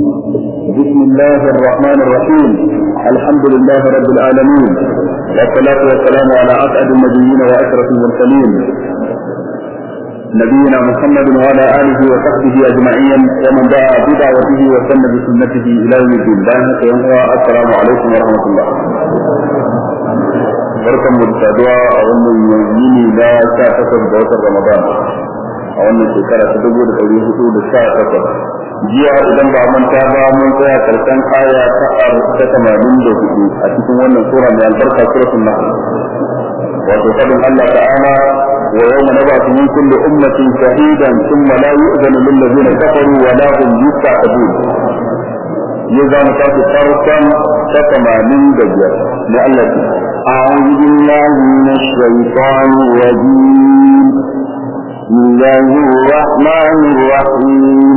بسم الله الرحمن الرحيم. الحمد لله رب العالمين. والصلاة والسلام على أسعد النبيين وأشرف المرسلين. نبينا محمد وعلى آله وصحبه أجمعين ومن دعا بدعوته وسن بسنته إلى يوم الدين. بارك السلام عليكم ورحمة الله. barkan mu da saduwa a wannan yini na sha takwas ga watan Ramadan a wannan shekara ta dubu da ɗari hudu da sha takwas jiya idan ba manta ba mun tsaya karshen aya ta ta tamanin da hudu a cikin wannan sura mai albarka suratul nahl wato fadin Allah ta'ala wa yawma nab'athu min kulli ummatin shahidan thumma la yu'zanu lil ladzina kafaru wa la hum yusta'tabun ya za mu tafi farkon ta tamanin da biyar na Allah ce أعوذ بالله من الشيطان الرجيم بسم الله الرحمن الرحيم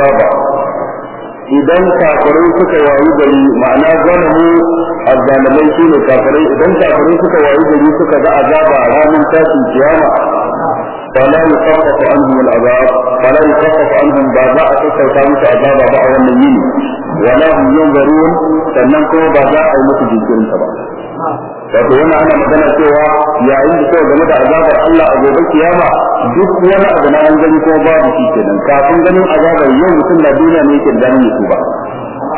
ba ba idan kafirai suka wayi gari ma'ana zalimi azzalimai su ne kafirai. Idan kafirai suka wayi gari suka ga azaba a ranar فلا يخفف عنهم العذاب فلا يخفف عنهم بعد ما اتصلت عنك عذاب بعض المؤمنين ولا هم ينظرون فلنكم بعد ما تجدون سبعا فهو هنا أنا مثلا سوى يا عيد جمد عذاب الله ابو بكر duk wani abu na an gani ko babu shi kenan. Kafin ganin azabar yau mutum na duniya ne yake da su ba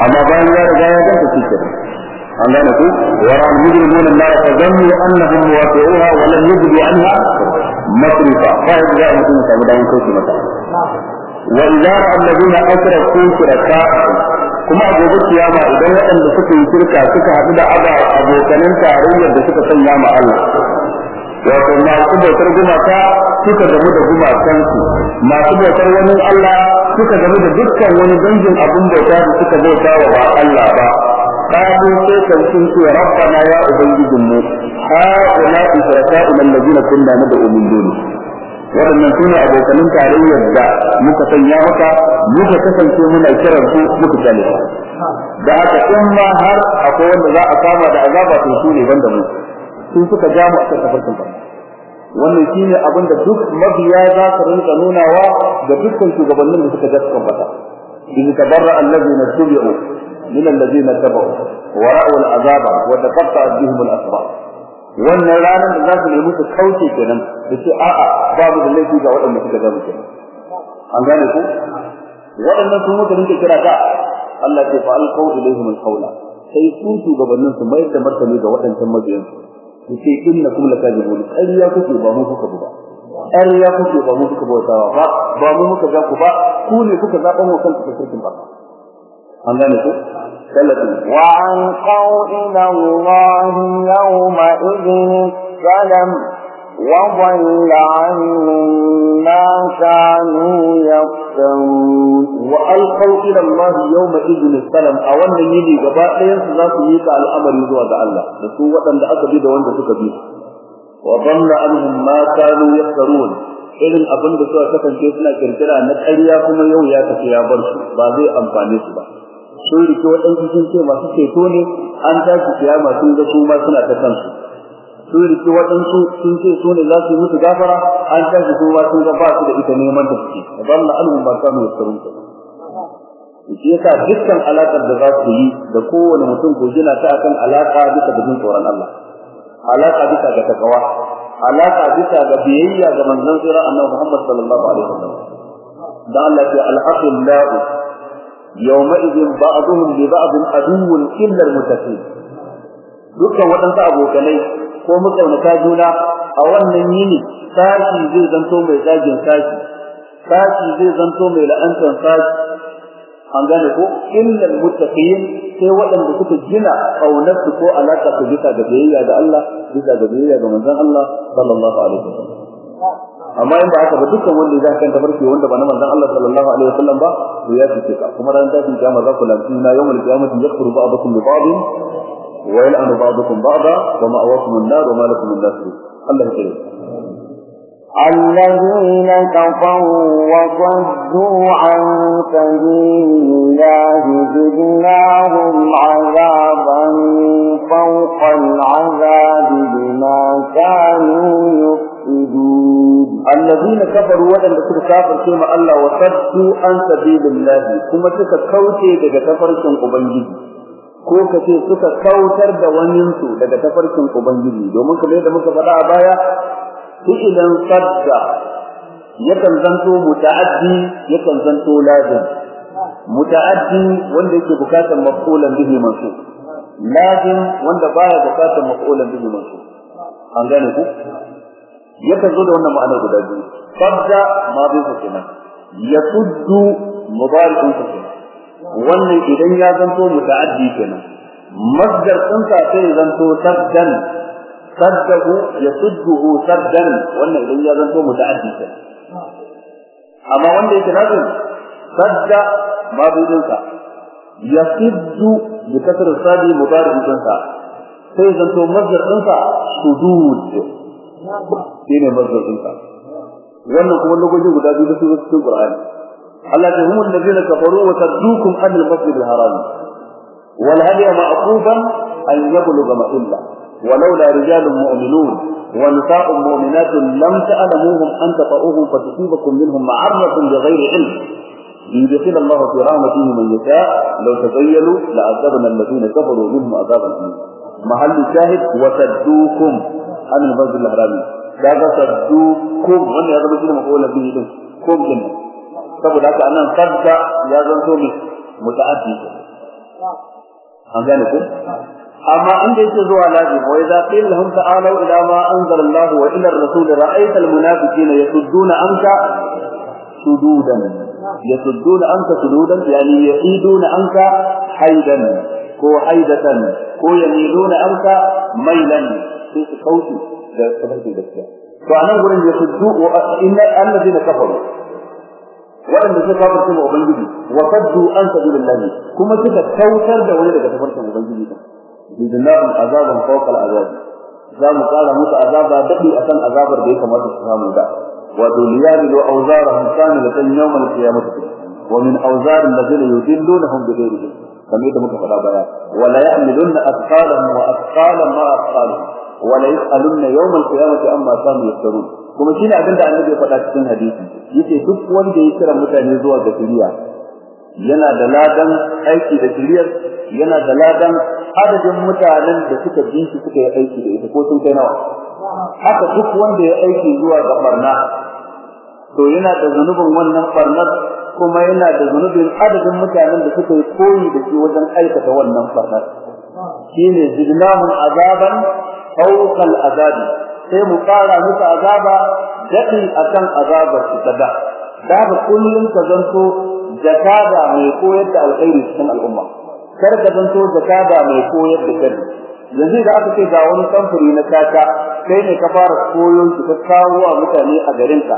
amma bayan ya riga ya ganta shi kenan. An gane ku? Wa ran mujrimuna Allah fa zannu annahum waqi'uha wa lam yubdu anha masrifa. Fa yadda mutum ya samu damar kauce mata. Wa idza alladhina asrafu shurakaa'ahum kuma a gobe kiyama idan waɗanda suka yi shirka suka haɗu da aba abokanan tarayyar da suka sanya ma Allah wato masu bautar gumaka suka gamu da gumakansu. Masu bautar wani Allah suka gamu da dukkan wani dangin abin bauta da suka bauta wa ba Allah ba. Kafu sai kan sun ce rabbana ya ubangijinmu ha ula isra'ila allazina kunna nad'u min duni. Waɗannan su ne abokanin tarayyar da muka sanya maka muka kasance muna kiran su muka ƙyale da haka in ma har akwai wanda za a kama da azaba to su ne banda mu. Sun suka ja mu akan tafarkin ba wannan shine abin da duk mabiya za su rinka nunawa ga dukkan shugabannin da suka gaska fata. In tabarra allazina tubi'u min allazina tabu wa ra'u al'azaba wa taqatta'a bihim al-asbab. Wannan ranar da za su nemi su kauce kenan da ce a'a babu da laifi ga waɗanda suka zama kenan. An gane ku? Waɗannan sun muka rinke kira ka Allah ce fa alqaw ilaihim alqawla. Sai su shugabannin su mayar da martani ga waɗancan mabiyan su ce innakum lakadibun ƙarya kuke ba mu kuka ba ƙarya kuke ba mu kuka bautawa ba ba mu muka ga ku ba ku ne kuka zaɓa mu kanku ta shirkin ba an gane ku وألقوا إلى الله يومئذ السلم وضل عنهم ما كانوا يفترون وألقوا إلى الله يومئذ السلم أولا يلي غباء ينسى ييك الأمر يزوى الله لسوء وطن لأكبي دوان دسوك وضل عنهم ما كانوا يفترون ya bar su ba zai amfane su ba sun rike waɗansu sun ce masu ceto ne an tashi kiyama sun ga su ma suna ta kansu sun riki waɗansu sun ce su ne za su yi musu gafara an tashi su sun ga ba su da ita neman da suke. A ban na alhum ba samu yasarun ka shi yasa dukkan alaƙar da za su yi da kowane mutum ko gina ta akan alaƙa bisa da jin tsoron Allah. Alaƙa bisa ga takawa. Alaƙa bisa ga biyayya ga manzon sura annabi Muhammad sallallahu alaihi wasallam. Da Allah ya al-aqil la'u ba'dhum li ba'd aduwwun illa al-muttaqin. Dukkan waɗansu abokanai ko makaunata juna a wannan yini sashi zai zanto mai zagin sashi sashi zai zanto mai la'antar sashi. An gane ko? Illal muttaqin sai waɗanda suka gina ƙaunar su ko alaka su bisa ga biyayya da Allah bisa ga biyayya ga manzon Allah sallallahu alaihi wasallam. Amma in ba haka ba dukkan wanda ya kan tabarki wanda ba na manzon Allah sallallahu alaihi wasallam ba to ya fice ka. Kuma ran tashin kiyama za ku lanci na yawmul qiyamati yakfuru ba'dukum bi ba'd ويلعن بعضكم بعضا ومأواكم النار وما لكم من ناصرين الله يكرمك. الذين كفروا وصدوا عن سبيل الله جدناهم عذابا فوق العذاب بما كانوا يفسدون. الذين كفروا ولم يكن كافر كما الله وصدوا عن سبيل الله. ثم تكوتي لكفر كم أبنجي ko kace suka kautar da waninsu daga tafarkin ubangiji. Domin kamar yadda muka faɗa a baya fi'ilan sadda yakan zanto muta'addi yakan zanto lazim. Muta'addi wanda yake buƙatar maf'ulan bihi mansub lazim wanda baya buƙatar maf'ulan bihi mansub an gane ku? Yakan zo da wannan ma'anar guda biyu. Sadda ma sa kenan. Yasuddu mudari'un kenan. Wannan idan ya zanto muta'addi kenan. Masdar ɗinsa sai zanto saddan saddahu yasudduhu saddan wannan idan ya zanto muta'addi kenan. Amma wanda yake nazin sadda ma bidin sa yasuddu bi kasr sadi mudari din sa sai zanto mazdar din sa sudud. Shine mazdar din sa wannan kuma lokaci guda biyu da su cikin Qur'ani. Allah ta humul ladina kafaru wa saddukum an hadiya ma'qufan an yablugha ma'illa ولولا رجال مؤمنون ونساء مؤمنات لم تعلموهم أن تطؤوهم فتصيبكم منهم معرة بغير علم. ليدخل الله في رحمته من يشاء. لو تزيلوا لعذبنا الذين كفروا منهم عذابا أليما. محل الشاهد وسدوكم عن المسجد الحرام. kaga saddukum wanda ya zama shine makola bihi din kum din saboda haka anan sadda ya zanto ne muta'addi an gane ko amma inda yake zuwa lazim wa idza qila lahum ta'alu ila ma anzala Allah wa ila ar-rasul ra'aita al-munafiqina yasudduna anka sududan yasudduna anka sududan yani ya'iduna anka haidan ko haidatan ko yamiluna anka mailan sai su kauce da tafarkin gaskiya to anan gurin yasuddu wa inna alladhina kafaru waɗanda suka kafirce ma ubangiji wa saddu an sabilillahi kuma suka kautar da wani daga tafarkin ubangiji bidnahum azaban fawqa al'azab za mu kara musu azaba dadi akan azabar da ya kamata su samu da wa duliyalu awzarahum kamilatan yawm al-qiyamah wa min awzar alladhina yudillunahum bighayri ilm kamar yadda muka faɗa baya wa la ya'maluna athqalahum wa athqalan ma athqalahum wa la yas'aluna yawm al-qiyamati amma kanu yaftarun kuma shine abin da annabi ya faɗa cikin hadisi. Yace duk wanda ya kira mutane zuwa ga shari'a yana da ladan aiki da shari'ar yana da ladan adadin mutanen da suka bi shi suka yi aiki da ita ko sun kai nawa. Haka duk wanda ya aiki zuwa ga barna to yana da zunubin wannan barnar kuma yana da zunubin adadin mutanen da suka yi koyi da shi wajen aikata wannan barnar. Shine zidnahum azaban fawqa al-azab sai mu fara musu azaba daɗi akan azabar su da. Kullum ka zanto jakada mai koyar da alkhairi cikin al'umma. Kar ka zanto zakada mai koyar da kai yanzu da aka ce ga wani samfuri na kaka kai ne ka fara koyon shi ka kawo wa mutane a garin ka.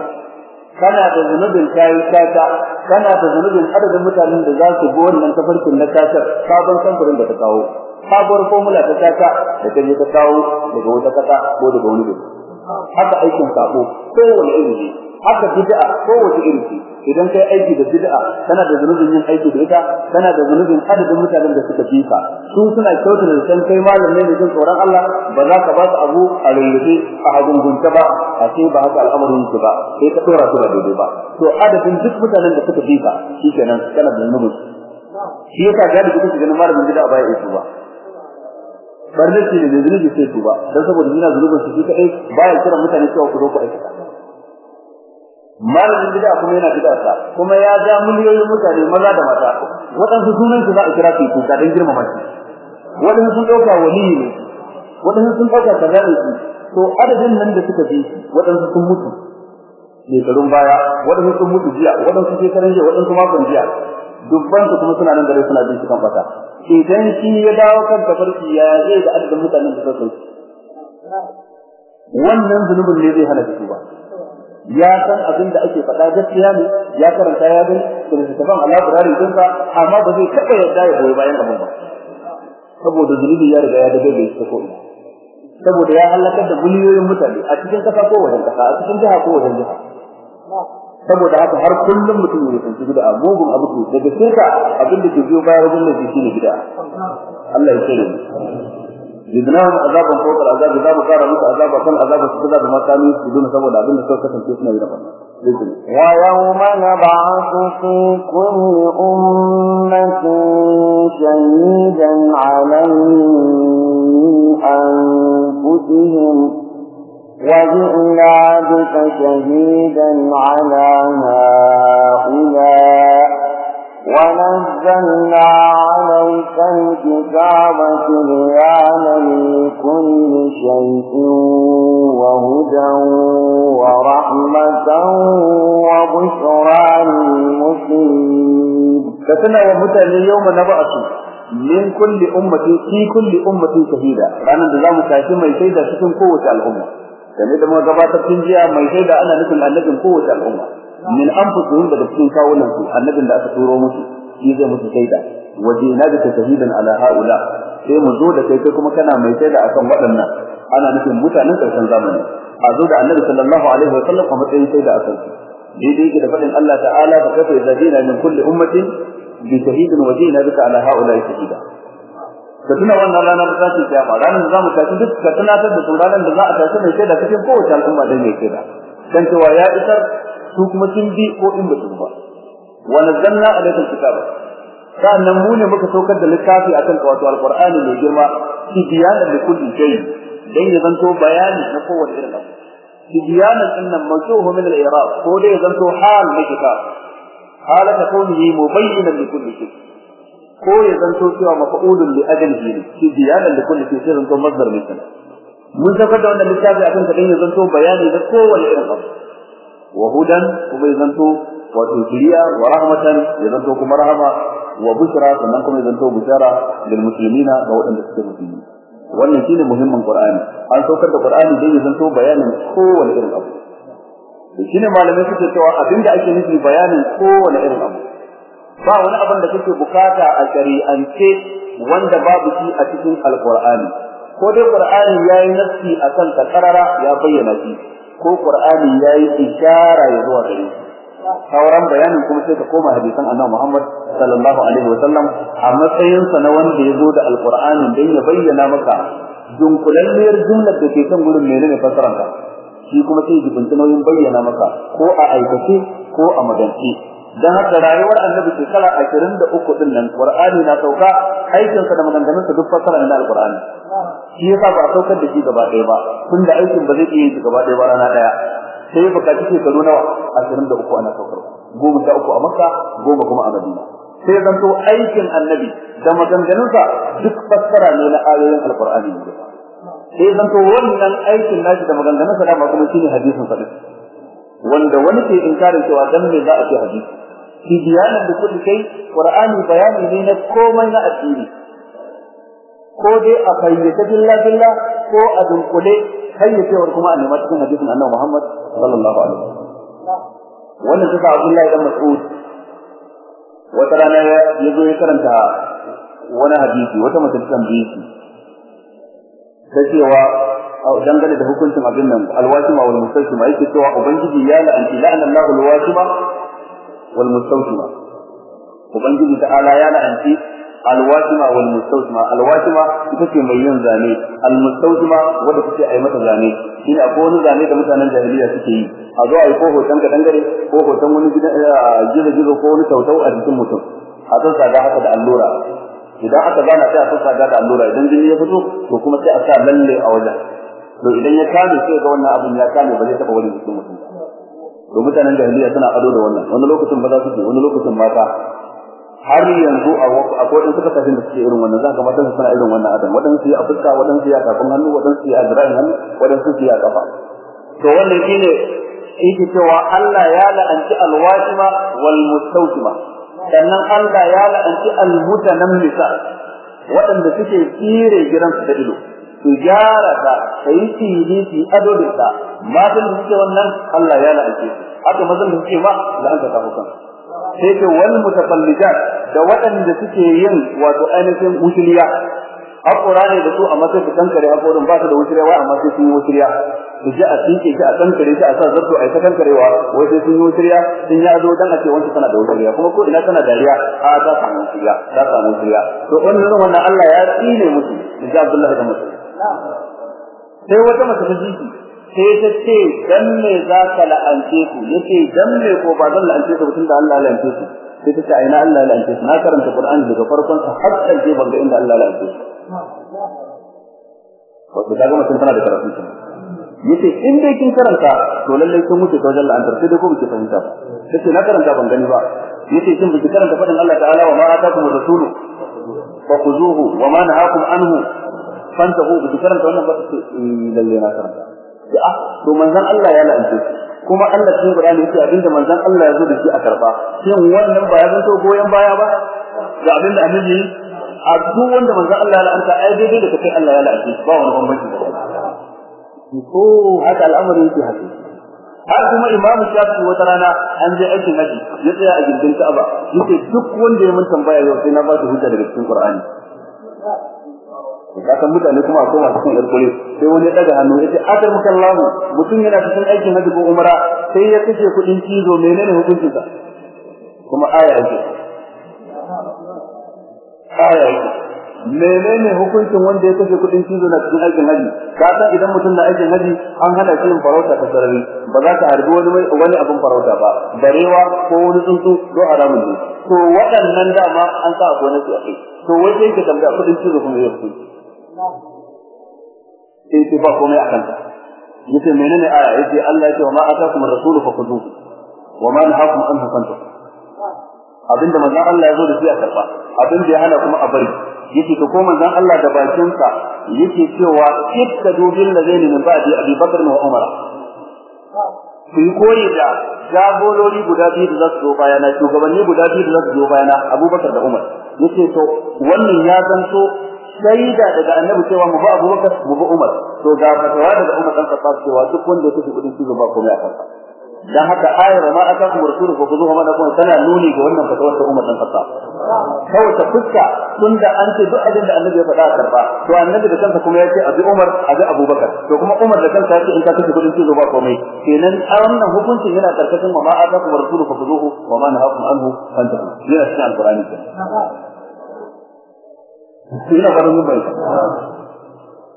Kana da zunubin kayi kaka kana da zunubin adadin mutanen da za su bi wannan tafarkin na kaka sabon samfurin da ka kawo. Sabuwar formula ta kaka da ta je ka kawo daga wata kasa ko daga wani gari. Haka aikin sako kowane iri haka bid'a kowace iri idan kai aiki da bid'a kana da zunubin yin aiki da ita kana da zunubin adadin mutanen da suka fi ka. Su suna kyautar da san kai malam ne da jin tsoron Allah ba za ka ba su abu a rayuwa a hagungunta ba a ce ba haka al'amarin yake ba sai ka dora su da daidai ba. To adadin duk mutanen da suka fi ka shikenan kana da zunubin. Shi yasa galibi kuke ganin malamin bid'a ba ya yi ba barnaci ne da zunubi sai tuba dan saboda yana zunubin su kadai baya kira mutane cewa ku zo ku aikata. Malamin bid'a kuma yana bid'a sa kuma ya ja miliyoyin mutane maza da mata. Waɗansu sunan su za a kira su kuka dan girmama shi waɗansu sun ɗauka waliyi ne. Waɗansu sun ɗauka kaza ne. Su to adadin nan da suka bi waɗansu sun mutu. Shekarun baya waɗansu sun mutu jiya waɗansu shekaran jiya waɗansu makon jiya. Dubban su kuma suna nan gare suna bin shi kan fata idan shi ya dawo kan tafarki ya zai da adadin mutanen da suka wannan zunubin ne zai hana su ba ya san abin da ake faɗa gaskiya ne ya karanta ya gani da littattafan Allah Qur'ani din sa amma ba zai taɓa yarda ya goyi bayan abin ba. Saboda zunubi ya riga ya daga bai shi ko saboda ya halakar da miliyoyin mutane a cikin kasa ko wajen kasa a cikin jiha ko wajen jiha. Saboda haka har kullum mutum ya tsanci bid'a mugun abu to daga shirka abin da ke biyo baya wajen laifi shine bid'a Allah ya kare mu zidnahum azaban fawqa al'azab za mu kara musu azaba kan azaba su da ma kanu su duna saboda abin da suka kasance suna yi da wannan ويوم نبعث في كل أمة شهيدا عليهم من أنفسهم وجئنا بك شهيدا على هؤلاء ونزلنا عليك الكتاب تبيانا لكل شيء وهدى ورحمة وبشرى للمسلمين. كتنا ومتى يوم نبعث min kulli ummati fi kulli ummati shahida ranan da zamu tashi mai shaida cikin kowace al'umma kamar da muka gabatar tun jiya mai shaida ana nufin annabin kowace al'umma min anfusihim daga cikin kawunan su annabin da aka turo musu shi zai musu shaida waje ina da shahidan ala haula sai mu zo da kai kai kuma kana mai shaida akan waɗannan ana nufin mutanen karshen zamani a zo da annabi sallallahu alaihi wa sallam a matsayin shaida a kansu daidai yake da faɗin Allah ta'ala fa kafa yazina min kulli ummatin bi shahidin wajina bika ala haula shahida ka tuna wannan ranar da zaki kiyama ranar da zamu tafi duk ka tunatar da su ranar da za a tafi mai shaida cikin kowace al'umma da mai shaida dan cewa ya isar su kuma sun bi ko in ba su ba wa nazzalna alayka alkitaba sannan mu ne muka saukar da littafi akan ka wato alqur'ani mai girma tibyanan da kulli shay dan ya zanto bayani na kowace irin abu tibyanan innan mawjuhu min al-i'rab ko dai zanto hal na kitab halaka kaunihi mubayyinan li kulli shay ko ya zanto cewa mafa'ulun li ajlihi ne tibyanan li kulli shay sai zanto masdar ne kana mun saukar da wannan littafi akan ka dan ya zanto bayani na kowace irin abu. Wa hudan kuma ya zanto wato shiriya wa rahmatan ya zanto kuma rahama wa bushra sannan kuma ya zanto bushara lil muslimina ga waɗanda suke musulmi. Wannan shine muhimmin qur'ani. An saukar da qur'ani dai ya zanto bayanin kowane irin abu. Shine malamai suke cewa abin da ake nufi bayanin kowane irin abu. Ba wani abin da kake buƙata a shari'ance wanda babu shi a cikin alqur'ani. Ko dai qur'ani yayi nassi akan ta karara ya bayyana shi. Ko qur'ani yayi ishara ya zuwa gare shi. Sauran bayanin kuma sai ka koma hadisan annabi Muhammad sallallahu alaihi wa sallam a matsayin sa na wanda ya zo da alqur'anin dan ya bayyana maka dunkulalliyar jumlar da ke kan gurin menene fasaran ka shi kuma sai ji binci nauyin bayyana maka ko a aikace ko a magance. Dan haka rayuwar annabi shekara 23 ɗin nan qur'ani na sauka aikinsa da maganganunsa duk fasara ne na alqur'ani. Shi yasa ba saukar da shi gaba ɗaya ba tunda aikin ba zai iya yi gaba ɗaya ba rana ɗaya. Sai buƙaci shekaru nawa? Ashirin da uku ana saukar. Goma sha uku a makka goma kuma a madina. Sai zanto aikin annabi da maganganunsa duk fassara ne na ayoyin alqur'ani. Ne sai zanto wannan aikin nashi da maganganunsa da kuma shine hadisin sa wanda wani ke inkarin cewa dan me za a ce hadisi? Tibiyanan da kulli kai qur'ani bayani ne na komai na addini. Ko dai a fayyace billah billah ko a dunkule hayyacewar kuma a nema cikin hadisin annabi Muhammad sallallahu alaihi wasallam. Wannan suka Abdullahi dan Mas'ud. Wata rana ya zo ya karanta wani hadisi wata mace ta tambaye shi ta cewa dangane da hukuncin abin nan alwashima wal mustawshima yake cewa ubangiji ya la'anci la'ana wal mustawshima ubangiji ta'ala ya la'anci alwashima wal mustawshima alwashima ita ce mai yin zane al mustawshima wanda take ai mata zane shine akwai wani zane da mutanen jahiliya suke yi a zo ai ko hoton ka dangare ko hoton wani gizo gizo ko wani tautau a jikin mutum a san sada haka da allura idan aka gana sai a san sada da allura idan jini ya fito to kuma sai lalle a wajen to idan ya kame sai ga abin ya ba zai taba wani to mutanen jahiliya suna ado da wannan. Wani lokacin ba za su wani lokacin mata. Har yanzu a akwai wadansu ƙasashen da suke irin wannan za ka mata suna irin wannan adam wadansu ya fuska wadansu ya kafin hannu wadansu ya azra'in hannu wadansu ya kafa to wannan shine yake cewa Allah ya la'anci alwashima wal mustawshima. Sannan Allah ya la'anci almutanammisa waɗanda suke tsire gidansu da ido. Su gyara ta ta yi tsiri su ado da ta matan da suke wannan Allah ya la'anci haka mazan da suke ma la'anta ta hukan sai ce wal mutafallijat da waɗanda suke yin wato ainihin wushiliya haƙura ne da su sai su kankare haƙorin ba su da wushiriya wai amma sai sun yi wushiriya. Su ji a tinke shi a kankare shi a sa zarto a yi ta kankarewa wai sai sun yi wushiriya. Sun yi ado dan a ce wancan tana da wushiriya kuma ko ina tana dariya a ta samu wushiriya ta samu wushiriya. To wannan wannan Allah ya tsine musu in ji Abdullahi da Musa sai wata mace ta jiki sai ta ce dan me za ka la'ance ku ya ce dan me ko ba zan la'ance ku tunda Allah ya la'ance ku sai ta ce aina Allah la'ance ku na karanta Qur'ani daga farkon sa har ƙarshe ban ga inda Allah la'ance ku wato kaga mutum tana da karatu ya ce in dai kin karanta to lalle kin mutu ta wajen la'antar sai dai ko biki fahimta ya ce na karanta ban gani ba. Yace kin biki karanta faɗin Allah ta'ala wa ma atakum rasulu? Fa khuzuhu wa ma nahakum anhu. Fantahu biki karanta wannan ba? Sai lalle na karanta. Sai ah to manzon Allah ya la'ance kuma Allah cikin Qur'ani ya ce abin da manzon Allah ya zo da shi a karɓa shin wannan ba ya zanto goyen baya ba ga abin da annabi a duk wanda manzon Allah ya la'anta ai daidai da kai Allah ya la'anta ba wani bambanci. Da ko haka al'amari yake haka. Har kuma imam shafi wata rana an je aikin haji ya tsaya a gindin Ka'aba ya ce duk wanda ya mun tambaya yau sai na ba shi hujja daga cikin Qur'ani. Kakan mutane kuma a koma cikin irkure sai wani ya daga hannu ya ce akar mukallahu mutum yana cikin aikin haji ko umra sai ya kashe kuɗin cizo menene hukuncinsa? Kuma aya yake. Aya yake. Menene hukuncin wanda ya kashe kuɗin cizo na cikin aikin haji ka san idan mutum na aikin haji an hana shi yin farauta ta sarari. Ba za ka harbi wani wani abin farauta ba. Barewa ko wani tsuntsu do haramun ne. To waɗannan dama an sa a gonar su a kai. To wai sai ka tambaya kuɗin cizo kuma ya fi sai ce ba komai a kanta. Yace menene aya? Yace Allah ya ce ma atakum ar-rasulu fakhuduhu wa ma nahakum anhu fantahu. Abinda manzon Allah ya zo da shi a karɓa abin da ya hana kuma a bari. Yake to ko manzon Allah da bakin sa yake cewa ittadu bil ladaini min ba'di Abi Bakr wa Umar ku yi koyi da jagorori guda biyu da za zo bayana shugabanni guda biyu da za zo bayana Abubakar da Umar. Yace to wannan ya zanto shaida daga annabi cewa mu ba Abubakar mu ba Umar. To ga fatawa daga Umar dan Khattab cewa duk wanda ya tafi kuɗin shi ba komai a kansa. Dan haka ayar ma aka kuma rasulu ko kuzo ma da kuma tana nuni ga wannan fatawar ta Umar dan Khattab. Kawai ta fuska tunda an ce duk abin da Annabi ya faɗa karɓa to Annabi da kansa kuma ya ce abi Umar abi Abubakar. To kuma Umar da kansa ya ce in ka kace kuɗin cizo ba komai. Kenan a wannan hukuncin yana ƙarƙashin ma aka kuma rasulu ko kuzo wa ma nahakum anhu fantahu. Yana cikin alqur'ani ina farin bai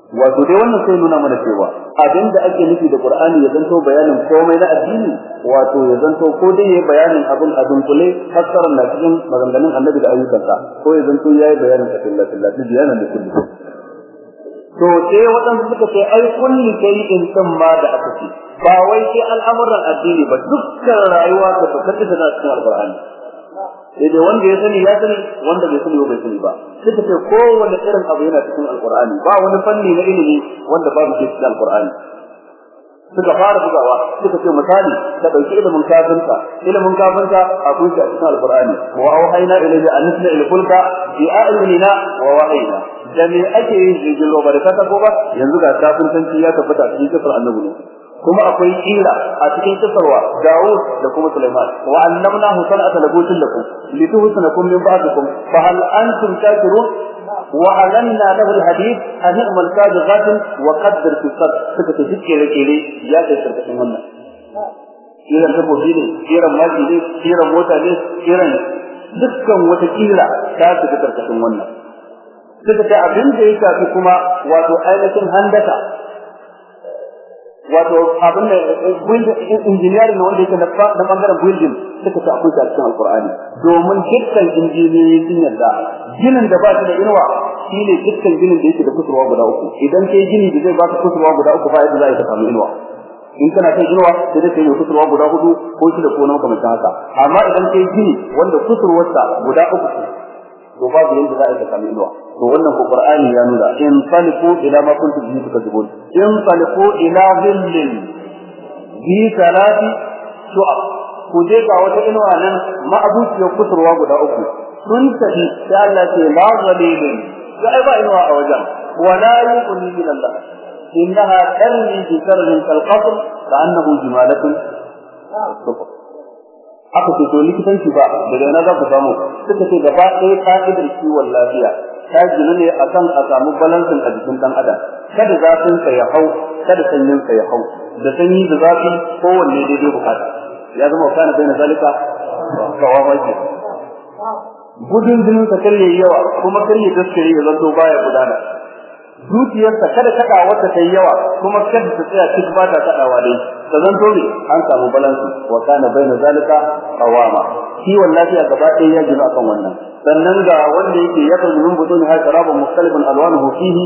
wato dai wannan sai nuna mana cewa abin da ake nufi da Qur'ani ya zanto bayanin komai na addini wato ya zanto ko dai yayi bayanin abin a dunkule fassarar na cikin maganganun Annabi da ayyukansa ko ya zanto yayi bayanin sa billahi billahi bayanan da kullu to sai waɗanda suka ce ai kulli shay'in san ma da aka ba wai sai al'amuran addini ba dukkan rayuwa da ta kaddasa na cikin alqur'ani. Sai dai wanda ya sani ya sani wanda bai sani bai sani ba. Suka ce kowanne irin abu yana cikin alqur'ani. Ba wani fanni na ilimi wanda babu shi cikin alqur'ani. Suka fara bugawa suka ce misali ka ɗauki ilimin kafinta. Ilimin kafinta akwai shi a cikin alqur'ani. Wa auhayna ilayka an nasna il fulka bi a'yunina wa wahayna da me ake yin jirgin roba da kasa ko ba? Yanzu ga kafintanci ya tabbata cikin kafar annabi kuma akwai kila a cikin kisarwa Dawud da kuma Sulaiman wa allamnahu san'ata labutin lakum lituhsinakum min ba'dikum fa hal antum shakirun wa alanna lahu alhadid an ya'mal sadiqatin wa qaddar fi sad suka ta dike kere ya kai sarkacin wannan kiran dabbobi ne kiran maki ne kiran mota ne kiran dukkan wata kila ta shiga karkashin wannan suka ce abin da ya shafi kuma wato ainihin handaka wato abin da injiniyar ne wanda yake na ɓangaren building suka ta akwai cikin alqur'ani. Domin dukkan injiniyoyi sun yarda ginin da ba shi da inuwa shine dukkan ginin da yake da kusurwa guda uku. Idan kai gini da zai baka kusurwa guda uku ba yadda za ka samu inuwa. In kana kai inuwa sai dai kai kusurwa guda huɗu ko shi da ko na makamancin haka. Amma idan kai gini wanda kusurwarsa guda uku to babu yanda za a yi samu inuwa. To wannan ko qur'ani ya nuna in taliqu ila ma kuntum bihi tukadzibun. In taliqu ila dhillin bi salati shu'ab ku je ga wata inuwa nan ma'abuciyar kusurwa guda uku. Sun tafi sai Allah ce la zalilin. Ga ai ba inuwa a wajen. Wala yuqni min Allah. Innaha tarmi bi sarrin kal qasr ka'annahu jimalatun. Aka ce to likitanci ba daga ina za ku samu? Suka ce gaba ɗaya ka'idar kiwon lafiya. Ta gina ne akan a samu balansin a jikin ɗan adam. Kada zafin sa ya hau kada sanyin sa ya hau. Da sanyi da zafi kowanne daidai buƙata. Ya zama kana na zalika kawawa ke. Gudun jinin sa kar yawa kuma kar ya daskare ya zanto baya gudana. Zuciyarsa kada kada wata ta yawa kuma kada ta tsaya cikin ba ta kadawa dai. Ta zanto ne an samu balansu wa kana baina zalika qawama kiwon lafiya gaba ɗaya ya gina akan wannan sannan ga wanda yake ya kan min butun ha qarabun mukhtalifun alwanuhu fihi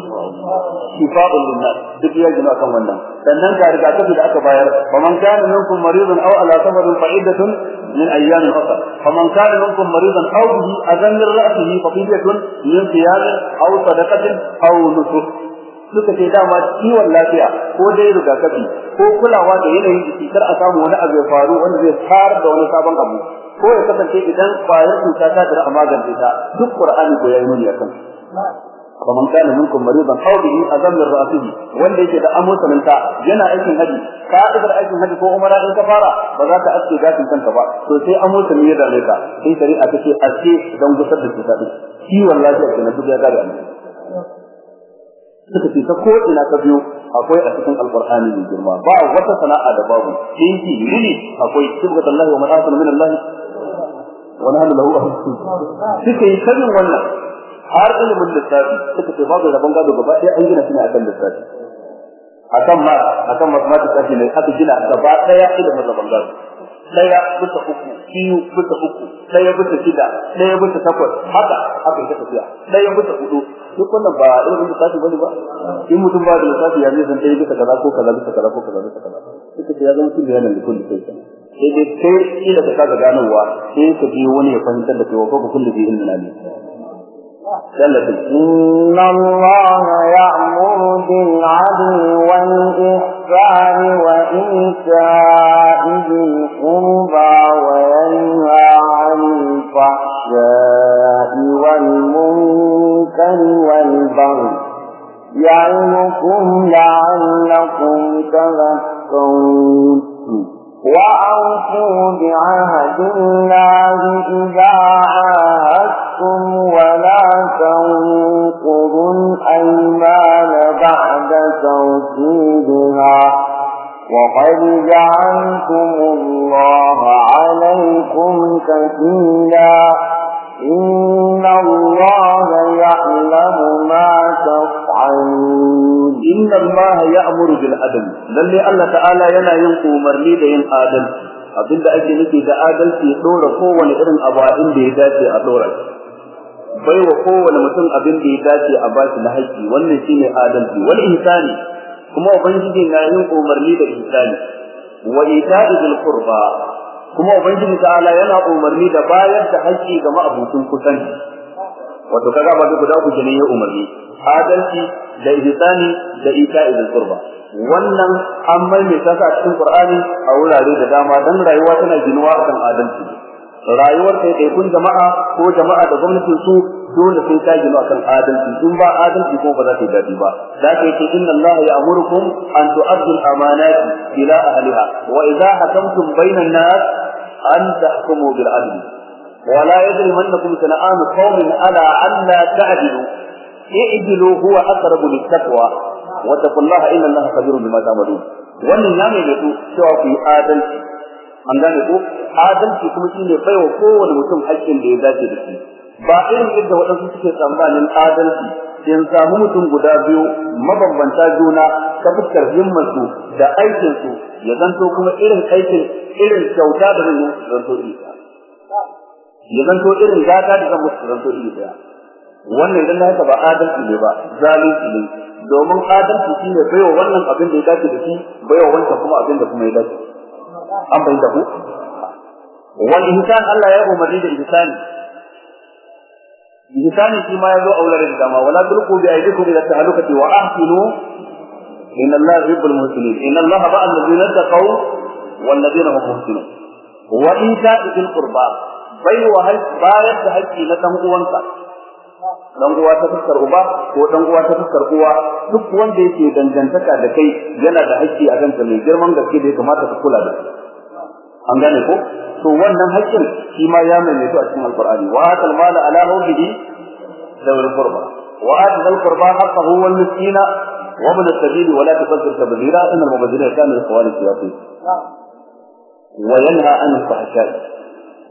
shifa'un linnas duk ya gina akan wannan sannan ga rigakafi da aka bayar wa man kana minkum maridan aw ala safarin fa iddatun min ayyamin ukhra fa man kana minkum maridan aw bihi adan min ra'sihi fa fidyatun min siyam aw sadaqatin aw nusuk suka ce dama kiwon lafiya ko dai rigakafi ko kulawa da yanayin jiki kar a samu wani abu ya faru wanda zai fara da wani sabon abu ko ya kasance idan kwayar cuta ta dira a magance ta duk qur'ani ko yayi nuni akan ومن كان منكم مريضا او به اذى من راسه wanda yake da amosaninta yana aikin haji ka'idar aikin haji ko umara in ka fara ba za ka aske gashin kanka ba to sai amosanin ya dare ka sai shari'a ta ce aske don gusar da cuta din ciwon lafiya ke na duk ya gare suka ce ta ko ina ka biyo akwai a cikin alqur'ani mai girma. Ba wata sana'a da babu. Dinki lili akwai. Subhanallahi wa ma'asana min Allah. Wa nahnu lahu ahsun suka yi sabin wannan. Har ilimin lissafi. Suka ce babu rabon gado gaba ɗaya an gina shi ne akan lissafi. Akan ma akan mathematics ne aka gina gaba ɗaya ilimin rabon gado. Ɗaya bisa uku biyu bisa uku ɗaya bisa shida ɗaya bisa takwas. Haka haka ita tafiya. Ɗaya bisa huɗu duk wannan ba ilimin lissafi bane ba in mutum ba da lissafi ya zai san ɗaya bisa kaza ko kaza bisa kaza ko kaza bisa kaza suka ce ya zama sun bayanan da kullu kai sai dai kai kila ka kaga ganowa sai ka je wani ya fahimtar da kai wa fa kullu bi inna ne إن الله يأمر بالعدل والإحسان وإيتاء ذي القربى وينهى عن الفحشاء والمنكر والبغي يعظكم لعلكم تذكرون. وأوفوا بعهد الله إذا عاهدتم ولا تنقضوا الأيمان بعد توكيدها. وقد جعلتم الله عليكم كفيلا. إن الله يعلم ما تفعلون إن الله يأمر بالعدل للي الله تعالى ينا ينقو مرلي لين آدل abinda ake nufi da adalci dora kowane irin abu inda ya dace a dora bai wa kowane mutum abin da ya dace a bashi na haƙƙi wannan shine adalci wal ihsani kuma ubangiji na yin umarni da ihsani wa ita'i bil qurba kuma ubangiji ta'ala yana umarni da bayar da haƙƙi ga ma'abucin kusanci. Wato kaga ba guda uku ne ya umarni adalci da ihsani da ita'i bil qurba. Wannan an maimaita sa a cikin qur'ani a wurare da dama dan rayuwa tana ginuwa akan adalci. Rayuwar sai kun jama'a ko jama'a da gwamnatin su dole sai ta gino akan adalci in ba adalci ko ba za ta yi dadi ba da ka yake inna Allah ya'murukum an tu'addu al-amanati ila ahliha wa idha hakamtum bainan nas an tahkumu bil adl wa la yajrimannakum sana'an qawmin ala an la ta'dilu i'dilu huwa aqrabu lit-taqwa wa taqullaha inna Allah khabirun bima ta'malun wannan ya mai da cewa ku yi adalci an gane ko adalci kuma shine baiwa kowane mutum haƙƙin da ya dace da shi ba irin yadda waɗansu suke tsammanin adalci in samu mutum guda biyu mabambanta juna ta fuskar himmarsu da aikinsu ya zanto kuma irin aikin irin kyauta da zai zanto iri ya zanto irin gata da zan musu zanto iri ɗaya. Wannan idan haka ba adalci ne ba zalunci ne. Domin adalci shine baiwa wannan abin da ya dace da shi baiwa wancan kuma abin da kuma ya dace an bayyana ku? Wal ihsan Allah ya umarni da ihsani. Ihsani shi ma ya zo a wuraren dama wala tulqu bi aydikum ila tahlukati wa ahsinu. Inna Allah yuhibbul muhsinin. Inna Allah ma'a alladhina taqaw wal ladina hum muhsinun. Wa ita idil qurba. Bai wa bayar da haƙƙi na dan uwanka. Dan uwa ta fuskar uba ko dan uwa ta fuskar uwa duk wanda yake dangantaka da kai yana da haƙƙi a kanka mai girman gaske da ya kamata ka kula da an gane ko? To wannan haƙƙin shi ma ya mai a cikin alqur'ani. Wa atal mala ala hawlihi dawil qurba wa atal al qurba haqqahu wal miskina wa ibn as-sabil wa la tubazzir tabdira inna al-mubaddirina kanu ikhwana shayatin wa yanha an al-fahsha.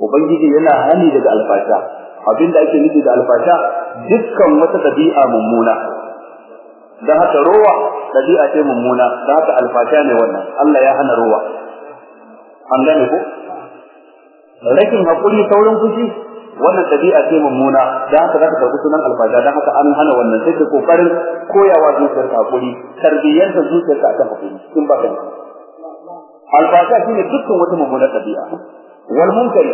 Ubangiji yana hani daga alfasha abin da ake nufi da alfasha dukkan wata dabi'a mummuna. Dan haka rowa dabi'a ce mummuna. Dan haka alfasha ne wannan. Allah ya hana rowa an gane ko? Rashin haƙuri saurin fushi wannan dabi'a ce mummuna. Dan haka zaka karɓi sunan alfasha dan haka an hana wannan. Sai ka ƙoƙarin koyawa zuciyar haƙuri tarbiyyanta zuciyar ka akan haƙuri kin ba kai alfasha shine dukkan wata mummunar dabi'a wal munkari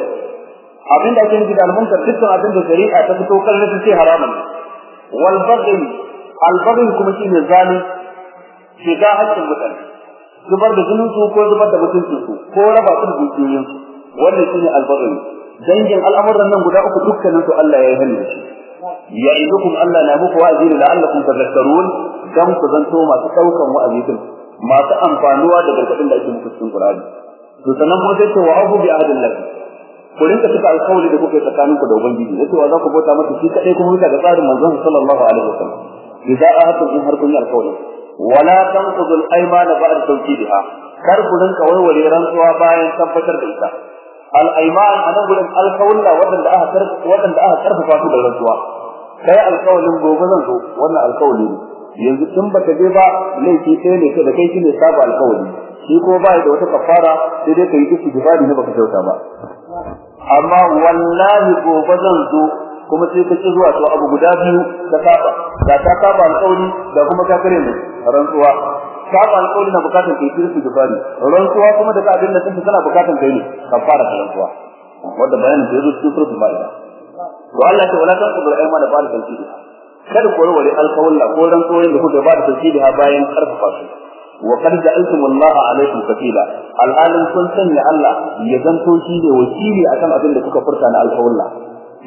abin da ake nufi da dukkan abin da shari'a ta fito kan nufin sai haramun wal baghi. Al kuma shine zalim shiga hakkin mutane. Zubar da jinin su ko zubar da mutuncin su ko raba su dukiyoyin su wannan shine al baghi dangin al'amuran nan guda uku dukkanin su Allah ya yi hannu shi ya idukum Allah na muku wa'azi la'allakum tadhakkarun dan ku zanto masu ɗaukan wa'azi masu amfanuwa da gargaɗin da ake muku cikin Qur'ani. To sanan kuma sai wa abu bi ahdillahi ku rinka cika alkawari da kuke tsakaninku da ubangiji. Da cewa za ku bauta masa shi kadai kuma bisa ga tsarin manzon sallallahu alaihi wasallam. Idza ahadtum har kun yi alkawari wala tanqudu al-aymana ba'da tawkidiha. Kar ku rinka warware rantsuwa bayan tabbatar da ita. Al-ayman a nan gurin alkawalla wadanda aka wadanda aka ƙarfafa su da rantsuwa. Kai alkawalin gobe zan zo wannan alkawali ne. Yanzu in baka je ba laifi ɗaya ne da kai shine saba alkawali. Shi ko ba da wata kafara sai dai kai kici gibadi ne baka kyauta ba. Amma wallahi gobe zan zo kuma sai ka ci zuwa to abu guda biyu ka saba. Da ta saba alƙawari da kuma ka kare mu rantsuwa. saba alƙawari na buƙatar kai kirki da bari rantsuwa kuma daga abin da kanta tana buƙatar kai ne kafara da rantsuwa. Wanda bayanin da ya zo cikin surutun ma'ida to Allah ta wala ta kubur ayyama da ba'da tauhidi kada ku warware alƙawalla ko rantsuwoyin da kuka ba da tauhidi ha bayan ƙarfafa su. Wa kad ja'altum Allah alaykum fatila alhalin kun sanya Allah ya zanto shi ne wakili akan abin da kuka furta na alƙawalla.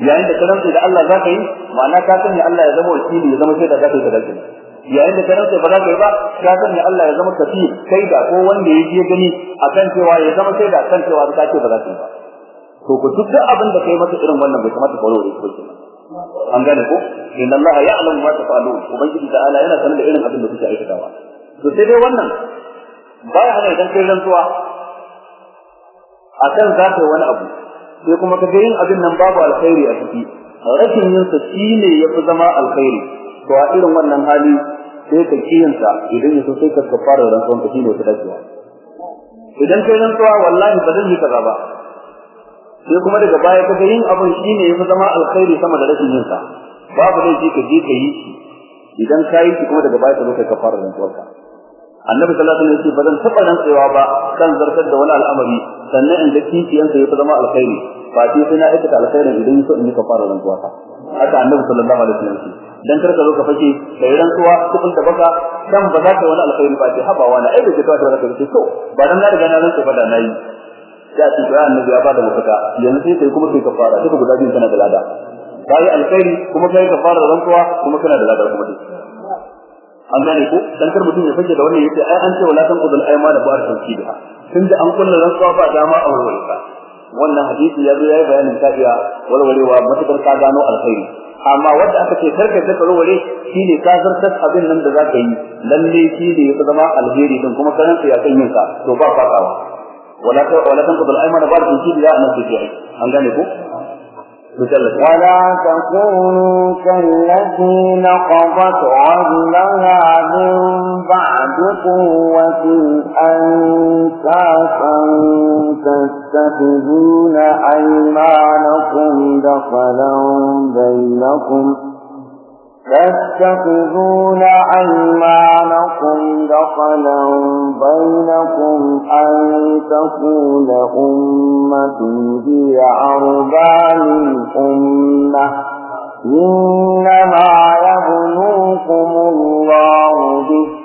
Yayin da karanta da Allah zaka yi ma'ana ka sanya Allah ya zama wakili ya zama shaida zaka yi da dalili yayin da karanta ba zaka yi ba ka sanya Allah ya zama kafi kai da ko wanda ya je gani akan cewa ya zama shaida akan cewa ka ce ba za ka yi ba. To ku duk abin da kai masa irin wannan bai kamata ka warware ko kenan an gane ko? Inna Allah ya'lamu ma tafalun. Ubangiji ta'ala yana sanar da irin abin da kuke aikatawa. To sai dai wannan baya hana idan kai rantsuwa akan za ka yi wani abu. Sai kuma ka ga yin abin nan babu alkhairi a ciki. Rashin yin sa shine yafi zama alkhairi. To a irin wannan hali sai ka kiyanta idan ya so sai ka fara rantsuwan ka shine wata dacewa. Idan kai rantsuwa wallahi ba zan yi kaza ba. Sai kuma daga baya ka ga yin abin shine yafi zama alkhairi sama da rashin yin sa. Babu laifi ka je ka yi idan ka yi kuma daga baya ka zo ka fara rantsuwar ka. Annabi sallallahu alaihi wasallam ba zan taba rantsewa ba kan zartar da wani al'amari sannan in ga kifiyansa ya fi zama alkhairi. Ba sai na aikata alkhairin idan so in yi kafara rantsuwa ta haka annabi sallallahu alaihi wasallam dan kar ka zo ka fake kai rantsuwa kufin da baka dan ba za ka wani alkhairi ba sai haba wani ai da ke tawa da ka ce to ba dan na riga na rantsa ba da na yi ya ce to annabi ya ba da mafaka yanzu sai kai kuma kai kafara duka guda biyu kana da lada. Kai alkhairi kuma kai kafara rantsuwa kuma kana da lada kuma. An gane ko? Dan kar mutum ya fake da wannan ya ce ai an ce wala tan qudul ayma da bar tawkidha tunda an kullu rantsuwa ba dama a warware ka wannan hadisi ya zo yayi bayanin tafiya warwarewa matakar ka gano alkhairi. Amma wanda aka ce kar ka da warware shine ka zartar abin nan da zaka yi. Lalle shi ne ya zama alheri din kuma karanta ya kan yin sa to ba fatawa wala ta wala tan qudul ayma da bar tawkidha an ce an gane ko ولا تكونوا كالتي نقضت عدلها من بعد قوة أنساسا تتخذون أيمانكم دخلا بينكم تتخذون أيمانكم دخلا بينكم أن تكون أمة هي أربى من أمة إنما يبلوكم الله به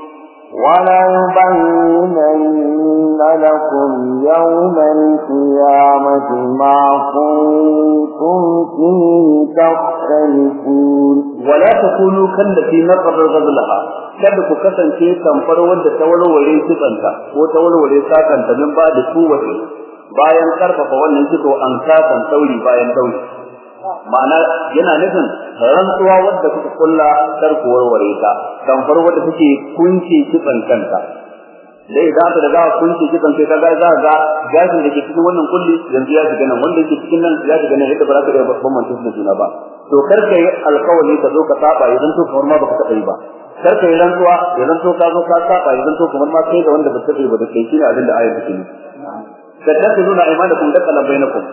وليبينن لكم يوم القيامة ما كنتم فيه تختلفون ولا تكونوا كالتي نقض غزلها kada ku kasance tamfar wanda ta warware kitsanta ko ta warware sakanta min ba da tuwace bayan karfafa wannan kitso an kasan sauri bayan sauri ma'ana yana nufin rantsuwa wadda kuka kulla kar ku warware ta tamfar wadda take kunce kitsan kanta. Dai za ta daga kunce kitsan sai kaga za ga gashin da ke cikin wannan kulli yanzu ya shiga nan wanda yake cikin nan ya shiga nan yadda ba za ka iya babban mantus da juna ba. To kar ka yi alkawari ka zo ka saba idan to kamar ma baka taɓa yi ba. Kar ka yi rantsuwa idan to ka zo ka saba idan to kamar ma kai da wanda ba taɓa yi ba da kai shine abin da ayar take ne tattakhuduna aymanakum dakalan bainakum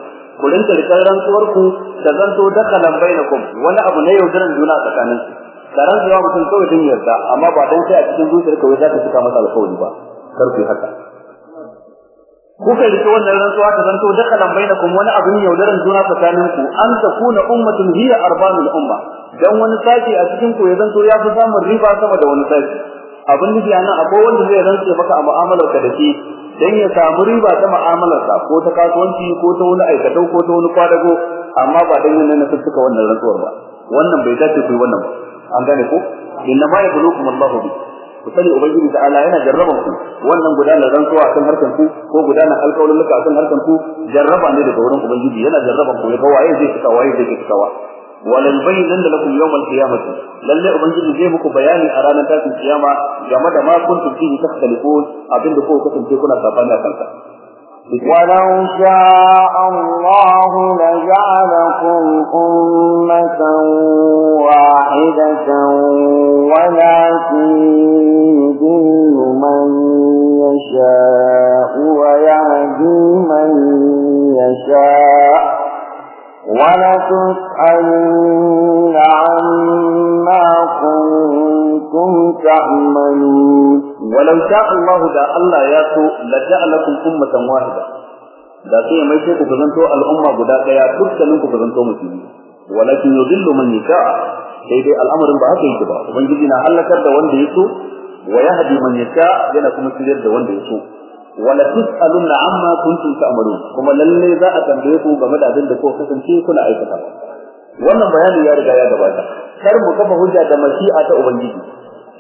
ku rinka rikar rantsuwar ku da zanto dakalan bainakum. Wani abu ne yaudaran juna tsakanin su. Da rantsuwa mutum kawai din yarda amma ba dan sai a cikin zuciyar kawai za ka cika masa alƙawari ba. Kar ku haka. Kuka riƙe wannan rantsuwa ta zanto dakalan bainakum. Wani abu ne yaudaran juna tsakanin ku. An takuna ummatun hiya arbanul umma. Dan wani sashi a cikin ku ya zanto ya fi samun riba sama da wani sashi. Abin nufi a nan akwai wanda zai rantse maka a mu'amalar ka da shi. Dan ya samu riba ta mu'amalarsa ko ta kasuwanci ko ta wani aikatau ko ta wani kwadago amma ba dan yin na suka wannan rantsuwar ba. Wannan bai dace ku wannan ba. An gane ko? Inna ma yabluukum Allahu bi. Ku sani ubangiji ta'ala yana jarraban ku. Wannan gudanar rantsuwa akan harkan ku ko gudanar alƙawarin akan harkan ku jarraba ne daga wurin ubangiji. Yana jarraban ku ya ga waye zai fita waye zai fita wa bayyana lakum yawm al-qiyamati lalle ubangiji zai muku bayani a ranar tashin kiyama game da ma kuntum fihi takhtalifun abinda ko kasance kuna sabani kansa ولو شاء الله لجعلكم أمة واحدة ولكن يضل من يشاء ويهدي من يشاء ولتسألن عما كنتم تعملون. ولو شاء الله دا الله ياتو لجعلكم أمة واحدة. دا كي ما يشيك بزنتو الأمة بدا كي يترك لنكو بزنتو مسيني ولكن يضل من يشاء. سيدي الأمر بعد يتبع ومن يجينا هل لكر دا وان ويهدي من يشاء. لنكو مسيدير دا وان wala tus'alunna amma kuntum ta'malun. Kuma lalle za a tambaye ku game da abin da ko kasance kuna aikata. Wannan bayani ya riga ya gabata. Kar mu kafa hujja da mashi'a ta ubangiji.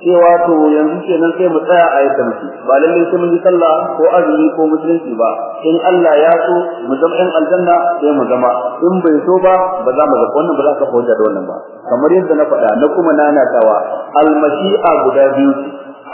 Cewa to yanzu kenan sai mu tsaya a yadda muke. Ba lalle sai mun yi sallah ko azumi ko musulunci ba. In Allah ya so mu zama ɗan aljanna sai mu zama. In bai so ba ba za mu zama. Wannan ba za ka hujja da wannan ba. Kamar yadda na faɗa na kuma nanatawa almashi'a guda biyu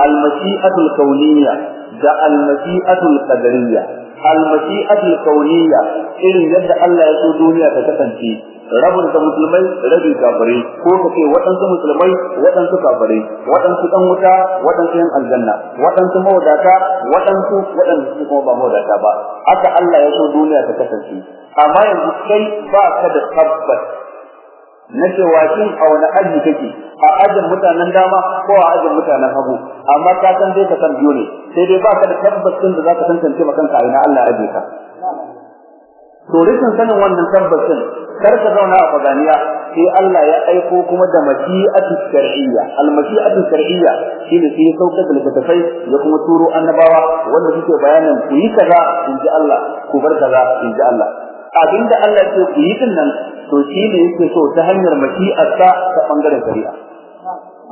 almashi'atul kauniyya. Da almashi'atul qadariyya. Almashi'atul kauniyya irin yadda Allah ya so duniya ta kasance. Rabin da musulmai rabi kafirai. Ko kace waɗansu musulmai waɗansu kafirai. Waɗansu dan wuta waɗansu yan aljanna. Waɗansu mawadata waɗansu waɗansu kuma ba mawadata ba. Haka Allah ya so duniya ta kasance. Amma yanzu kai ba ka da tabbas na cewa shin a aji kake? A ajin mutanen dama ko a ajin mutanen hagu. Amma ka san dai ka san biyu ne. Sai dai ba ka da tabbacin da zaka tantance maka kanka ina Allah ya aje ka. To rikin sanin wannan tabbacin kar ka zauna a faganiya sai Allah ya aiko kuma da mashi'atu shar'iyya. Al mashi'atu shar'iyya shine sai ya saukar da littattafai ya kuma turo annabawa wanda suke bayanin ku yi kaza in ji Allah ku bar kaza in ji Allah. Abinda Allah ya ce ku yi ɗin nan to shine yake so ta hanyar mashi'arsa ta ɓangaren shari'a.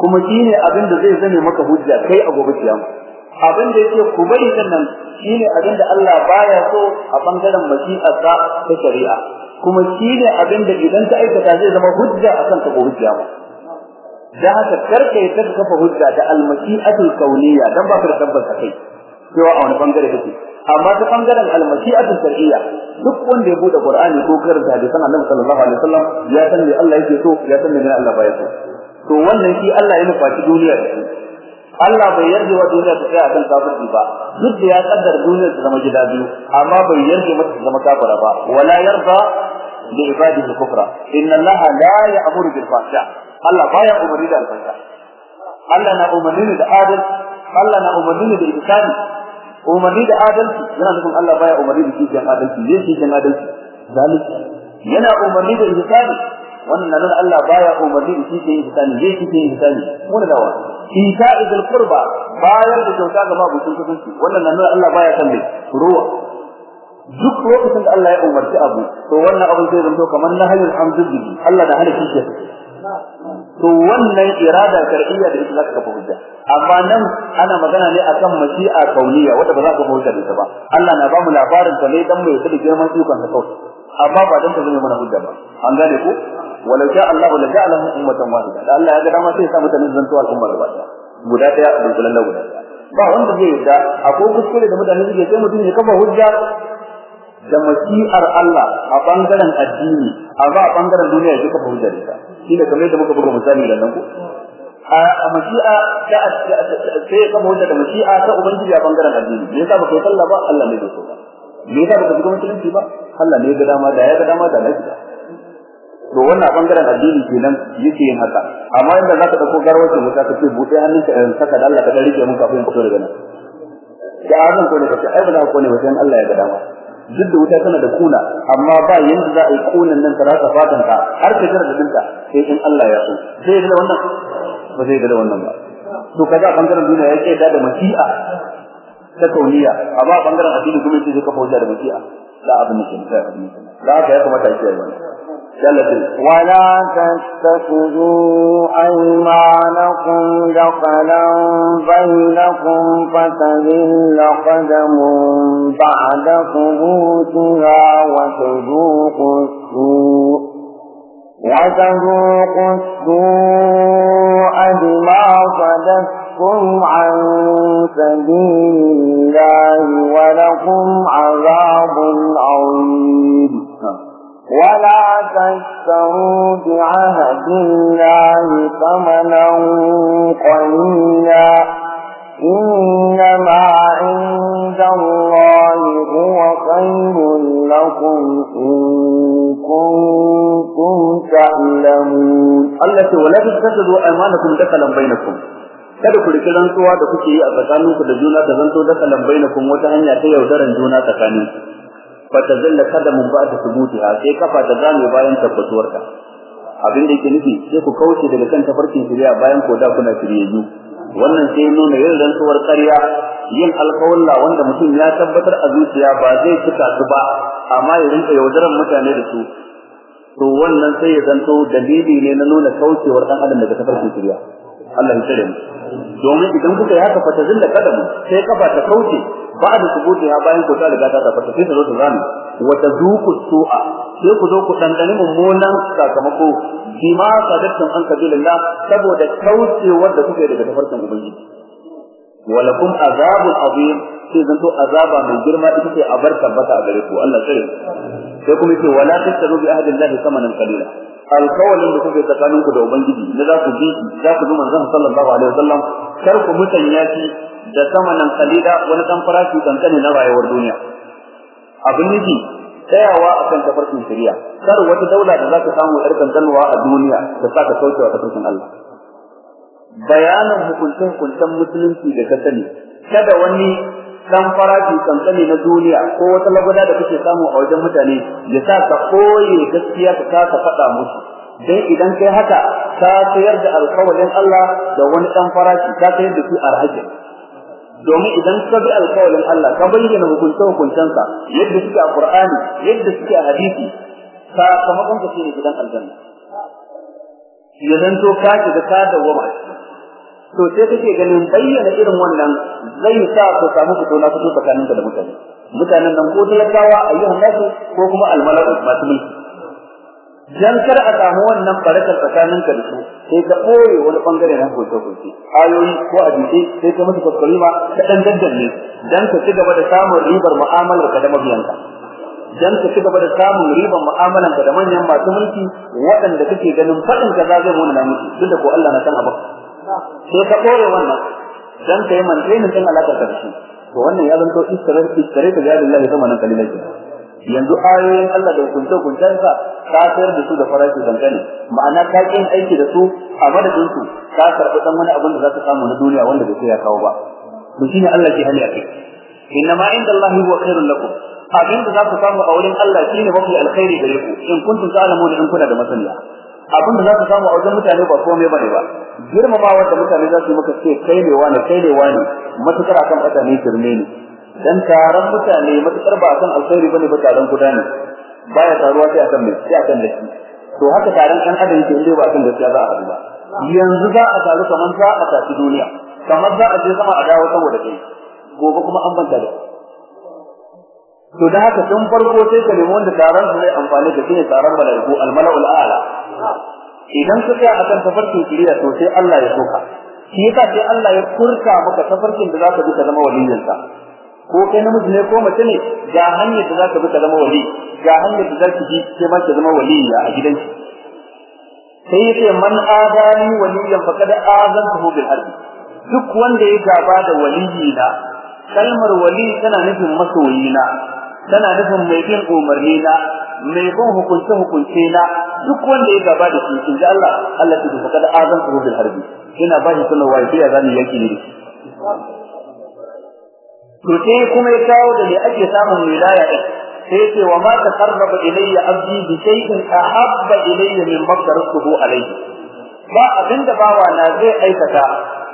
Kuma shine abin da zai zame maka hujja kai a gobe kiyama. Abin da yake ku bari ɗin nan shine abin da Allah baya so a ɓangaren mashi'arsa ta shari'a. Kuma shine abin da idan ka aikata zai zama hujja akan ka gobe kiyama. Da haka kar ka yi ta kafa hujja da almashi'atul kauniyya dan ba ka da tabbata kai cewa a wani ɓangare kake. Amma ta ɓangaren almashi'atul shar'iyya duk wanda ya buɗe qur'ani ko karanta hadisan annabi sallallahu alaihi wasallam ya san me Allah yake so ya san me Allah baya so. To wannan shi Allah ya nufaci duniya da shi. Allah bai yarda wa duniya ta tsaya akan kafirci ba. Duk da ya kaddara duniya ta zama gida biyu amma bai yarda mata ta zama kafira ba. Wala yarda li ibadihi kufra inna Allah la ya'muru bil fahsha. Allah baya umarni da alfasha Allah na umarni da adal Allah na umarni da ihsani. Umarni da adalci yana nufin Allah baya umarni da kishin adalci. Zai kishin adalci zalunci. Yana umarni da ihsani. Wannan nan Allah baya umarni da kishin ihsani zai kishin ihsani wannan dawa. Isa idul qurba bayar da kyauta ga mabucin kusanci. Wannan nan Allah baya san mai ruwa. Duk lokacin da Allah ya umarci abu to wannan abin zai zanto kamar nahyul hamdulillah Allah da hana shi to wannan irada shar'iyya da ita za ka hujja. Amma nan ana magana ne akan mashi'a kauniya wanda ba za ka hujja da ita ba. Allah na ba mu labarin ta ne dan mu yadda da girman ikon sa kawai. Amma ba dan ta zama mana hujja ba. An gane ko walau sha Allah la ja'alahum ummatan wahida da Allah ya ga dama sai ya sa mutane zanto al'umma gaba ɗaya guda ɗaya da kullun da guda ba wanda zai yarda akwai kuskure da mutane suke sai mutum ya kafa hujja da mashi'ar Allah a ɓangaren addini amma a ɓangaren duniya ya kafa hujja da ita shi ne kamar yadda muka buga misali da nan ko a mashi'a da sai ya kafa hujja da mashi'a ta ubangiji a ɓangaren addini me yasa baka yi sallah ba Allah ne bai so me yasa baka shiga musulunci ba Allah ne ya ga dama da ya ga dama da lafiya to wannan ɓangaren addini kenan yake yin haka. Amma inda zaka ɗauko garwacin wuta ka ce buɗe hannunka in saka da Allah ka riƙe mun kafin fito daga nan. Da azan ko ne kace ai ba za ko ne sai Allah ya ga dama. Duk da wuta tana da kuna amma ba yanda za a yi kunan nan ta rasa fatan ka har ka jira da dinka sai in Allah ya so. Sai da wannan? Ba zai ga wannan ba. To kaza ɓangaren duniya yake da da masi'a ta kauniya amma ɓangaren addini kuma yake ka fauja da masi'a لا لا ولا تستخدوا أيمانكم دخلا بينكم فتذل قدم بعد ثبوتها وتذوق السوء. وتذوق السوء بما صدفتم صددتم عن سبيل الله ولكم عذاب عظيم. ولا تشتروا بعهد الله ثمنا قليلا. إنما عند الله هو خير لكم إن كنتم تعلمون. التي ولا تتخذوا أيمانكم دخلا بينكم. Kada ku riki rantsuwa da kuke yi a tsakaninku da juna da zanto dakalan bainakum wata hanya ta yaudaran juna tsakaninku. Fatazalla kadamun ba'da thubutiha sai kafa ta zame bayan tabbatuwarta. Abin da yake nufi sai ku kauce daga kan tafarkin shari'a bayan ko da kuna shiryayyu. Wannan sai nuna yin rantsuwar ƙarya yin alƙawalla wanda mutum ya tabbatar a zuciya ba zai cika su ba amma ya rinka yaudaran mutane da su. To wannan sai ya zanto dalili ne na nuna kaucewar dan adam daga tafarkin shari'a. Allah ya tsare mu. Domin idan kuka yi haka fata zilla kadamu sai kafa ta kauce ba da subuti ha bayan ku ta riga ta tabbata sai ta zo ta zame. Wa tazuku su'a sai ku zo ku dandani mummunan sakamako. Bima sadattum an sabilillah saboda kaucewar da kuke daga tafarkin ubangiji. Walakum azabun azim sai zanto azaba mai girma ita ce a bar a gare ku. Allah tsare sai kuma ce wala tasaru bi ahdillahi samanan qalila. Alkawalin da kuke tsakanin ku da ubangiji na za ku bi za ku bi manzon sallallahu alaihi wasallam kar ku mutanya shi da samanan qalila wani dan farashi kankane na rayuwar duniya. Abin nufi tsayawa akan tafarkin shari'a kar wata daula da za ka samu yar kankanwa a duniya ta saka kaucewa tafarkin Allah. Bayanin hukuncin hukuncin musulunci da ka sani kada wani dan farashi kankane na duniya ko wata lagwada da kake samu a wajen mutane ya sa ka koye gaskiya ka kasa faɗa musu. Dan idan kai haka ka sayar da alƙawarin Allah da wani dan farashi ka sayar da su a rahajin domin idan ka bi alƙawarin Allah ka bayyana hukunce hukuncensa yadda suke a Qur'ani yadda suke a hadisi ka shine gidan aljanna. Ya zanto ka shiga ka dawwama. a to sai kake ganin bayyana irin wannan zai sa ku samu fito na fito tsakaninka da mutane. Mutanen nan ko talakawa ayyuhan nasu ko kuma almalaku masu mulki. Dan kar a samu wannan barakar tsakaninka da su sai ka ɓoye wani ɓangare na hoto hoto ayoyi ko hadisi sai ka musu kwakwalima ka dan daddanne dan ka ci gaba da samun ribar mu'amalar ka da mabiyanka. Dan ka ci gaba da samun ribar mu'amalar ka da manyan masu mulki waɗanda kake ganin faɗin ka za zai muna na mutu duk da ko Allah na san abu sai ka ɓoye wannan. Dan ka yi mantainin din alaƙar ka da shi. To wannan ya zanto istirar istirar da jalillahi sama nan kalilan yanzu ayoyin Allah da hukunce hukuncensa ka sayar da su da farashi dangane ma'ana ka kin aiki da su a madadin su ka karɓi dan wani abin da za ka samu na duniya wanda bai sai ya kawo ba. To shine Allah ke hali a kai. Inna ma inda Allah huwa khairul lakum. Abin da za ku samu a wurin Allah shine mafi alkhairi gare ku. In kuntum ta'lamuna in kuna da masaniya. Abin da za ku samu a wajen mutane ba komai ba ne ba. Girmama wanda mutane za su maka ce kai ne wani kai ne wani matuƙar akan mutane shirme ne. Dan taron mutane matuƙar ba akan alkhairi ba ne ba taron guda ne. Baya taruwa sai akan mai sai akan dake to haka taron kan adam yake inda ba akan gaskiya za a haɗu ba. Yanzu za a taru kamar za a tafi duniya. Kamar za a je sama a dawo saboda kai. Gobe kuma an banta da to da haka tun farko sai ka wanda taron su zai amfani da shine taron malaiku almala'ul a'la. Idan ka tsaya akan tafarkin kiriya to sai Allah ya soka. Shi yasa sai Allah ya furta maka tafarkin da zaka bi ka zama waliyinsa. Ko kai namiji ne ko mace ne ga hanyar da zaka bi ka zama wali ga hanyar da zaki bi sai ma ki zama waliya a gidanki sai ya ce man adani waliyan faqad azantuhu bil harbi. Duk wanda ya gaba da waliyina kalmar wali tana nufin masoyina tana nufin mai bin umarni na mai bin hukunce hukunce na duk wanda ya gaba da shi inji Allah Allah ya tabbata da azan bil harbi. Ina ba shi sunan wai sai azan yake ne to sai kuma ya kawo da ne ake samun wilaya din sai ce wa ma taqarraba ilayya abdi bi shay'in ahabba ilayya min makaratuhu alayhi. Ba abin da bawa na zai aikata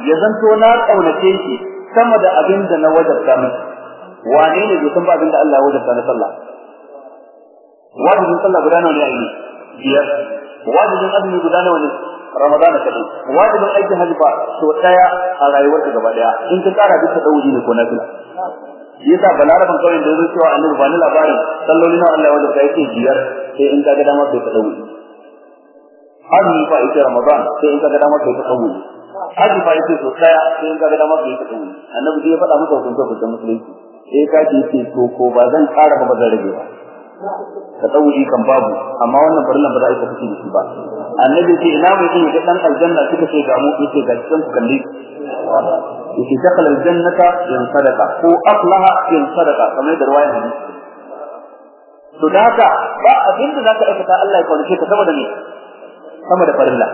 ya zanto na kaunace shi sama da abin da na wajabta miki wane ne bai san ba abin da Allah ya wajabta na sallah? Wajibin sallah guda nawa ne a yi biyar. Wajibin azumi guda nawa ne? Ramadana kadai wajibin aikin hajji ba to ɗaya a rayuwarka gaba ɗaya in ka kara duka dauri ne ko nafila yasa balaraban kawai da zai cewa annabi ba ni labarin salloli na Allah wanda kai ke biyar sai in ka ga dama kai ka dauri azumi fa ita ramadan sai in ka ga dama kai ka dauri haji fa ita to ɗaya sai in ka ga dama kai ka dauri annabi ya faɗa maka hukunta musulunci. Sai ka ce to ko ba zan ƙara ba ba zan rage ba. Ka tsauri kan babu amma wannan farillan ba za a yi tafi da shi ba. Annabi ce ina mai yin dan aljanna? Suka ce ga mu ya ce ga cikin ku kalli. Yace dakhala aljannata in sadaqa. Ko aflaha in sadaqa kamar da ruwaya hadisi. To da haka ba abin da zaka aikata Allah ya kawo ka saboda me? Sama da farilla.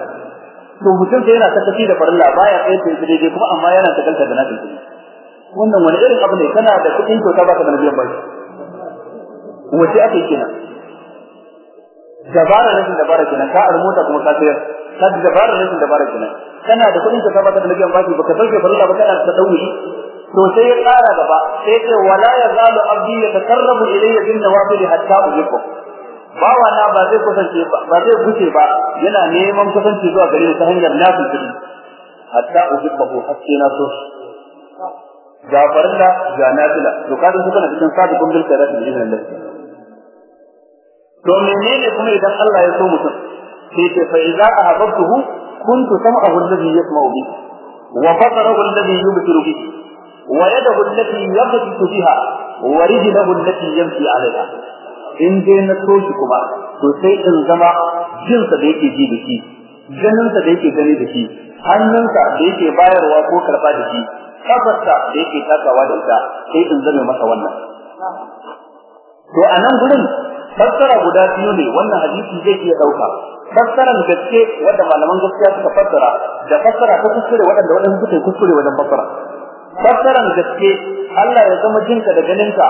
To mutum sai yana sakaci da farilla baya kai sai daidai kuma amma yana takalta da nafi wannan wani irin abu ne? Kana da kuɗin to ka baka da nabiyan bashi. Wace ake kenan dabara rashin dabara kenan ka armota kuma ka sayar. Ka dabara rashin dabara kenan kana da kuɗin ka baka da nabiyan bashi baka sauke farilla ba kana da tawuri to sai ya ƙara gaba sai ya ce wala yazalu abdi yatakarrabu ilayya bin nawafil hatta uhibbu bawa na ba zai kusance ba ba zai guce ba yana neman kusanci zuwa gare ta hanyar nafi kuɗi hatta uhibbu hatta na so ga farilla ga nafila. To kada su kana cikin sabiqun bil khairat bi idhnillah. To menene kuma idan Allah ya so mutum? Sai ce fa idza ahabbtuhu kuntu sam'ahu alladhi yasma'u bihi wa basarahu alladhi yubsiru bihi wa yadahu allati yabtashu biha wa rijluhu allati yamshi 'alayha. In dai na so shi kuma to sai in zama jinsa da yake ji da shi ganinsa da yake gani da shi hannunsa da yake bayarwa ko karɓa da shi kafarsa da yake takawa da ita sai in zame masa wannan. To a nan gurin fassara guda biyu ne wannan hadisi zai iya ɗauka fassaran gaske wanda malaman gaskiya suka fassara da fassara ta kuskure waɗanda waɗanda suka kuskure wajen fassara. Fassaran gaske Allah ya zama jinka da ganinka.